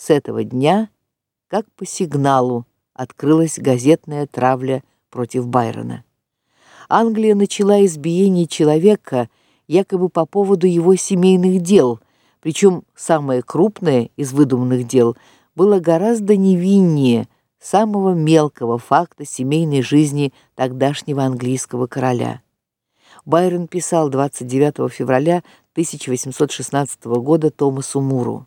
С этого дня, как по сигналу, открылась газетная травля против Байрона. Англия начала избиение человека якобы по поводу его семейных дел, причем самое крупное из выдуманных дел было гораздо невиннее самого мелкого факта семейной жизни тогдашнего английского короля. Байрон писал 29 февраля 1816 года Томасу Муру: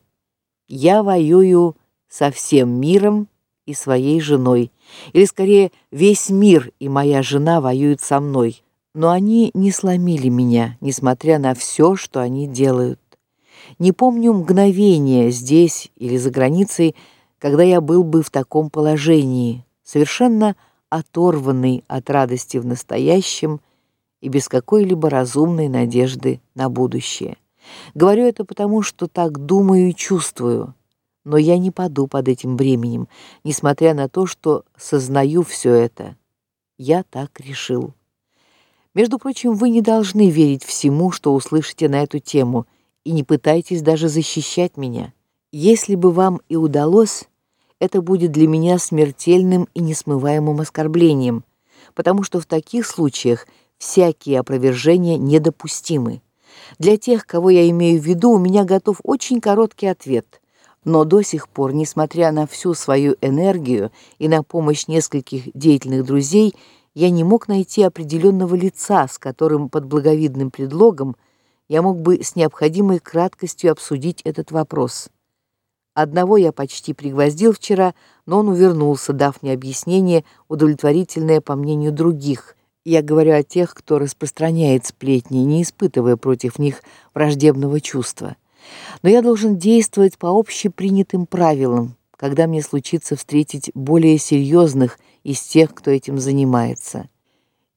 "Я воюю со всем миром и своей женой, или скорее весь мир и моя жена воюют со мной, но они не сломили меня, несмотря на все, что они делают. Не помню мгновения здесь или за границей, когда я был бы в таком положении, совершенно оторванный от радости в настоящем и без какой-либо разумной надежды на будущее. Говорю это потому, что так думаю и чувствую. Но я не паду под этим бременем, несмотря на то, что сознаю все это. Я так решил. Между прочим, вы не должны верить всему, что услышите на эту тему, и не пытайтесь даже защищать меня. Если бы вам и удалось, это будет для меня смертельным и несмываемым оскорблением, потому что в таких случаях всякие опровержения недопустимы. Для тех, кого я имею в виду, у меня готов очень короткий ответ. Но до сих пор, несмотря на всю свою энергию и на помощь нескольких деятельных друзей, я не мог найти определенного лица, с которым под благовидным предлогом я мог бы с необходимой краткостью обсудить этот вопрос. Одного я почти пригвоздил вчера, но он увернулся, дав мне объяснение, удовлетворительное по мнению других. Я говорю о тех, кто распространяет сплетни, не испытывая против них враждебного чувства. Но я должен действовать по общепринятым правилам, когда мне случится встретить более серьезных из тех, кто этим занимается.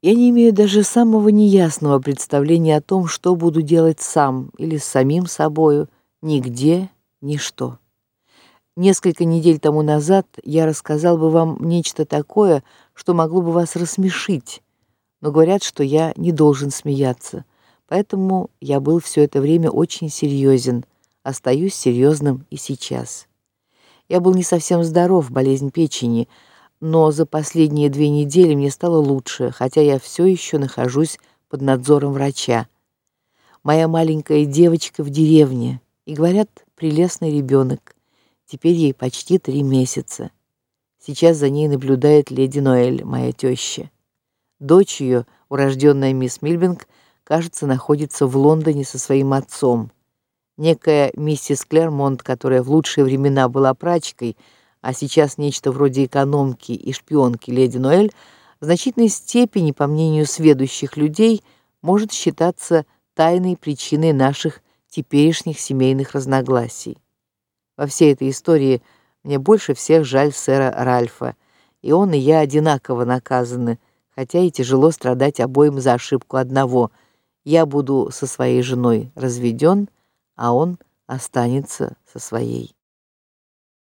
Я не имею даже самого неясного представления о том, что буду делать сам или с самим собою, нигде, ни что. Несколько недель тому назад я рассказал бы вам нечто такое, что могло бы вас рассмешить, но говорят, что я не должен смеяться. Поэтому я был все это время очень серьезен, остаюсь серьезным и сейчас. Я был не совсем здоров, болезнь печени, но за последние две недели мне стало лучше, хотя я все еще нахожусь под надзором врача. Моя маленькая девочка в деревне, и говорят, прелестный ребенок. Теперь ей почти три месяца. Сейчас за ней наблюдает леди Ноэль, моя теща. Дочь ее, урожденная мисс Мильбинг, кажется, находится в Лондоне со своим отцом. Некая миссис Клермонт, которая в лучшие времена была прачкой, а сейчас нечто вроде экономки и шпионки леди Ноэль, в значительной степени, по мнению сведущих людей, может считаться тайной причиной наших теперешних семейных разногласий. Во всей этой истории мне больше всех жаль сэра Ральфа, и он и я одинаково наказаны, хотя и тяжело страдать обоим за ошибку одного. Я буду со своей женой разведен, а он останется со своей.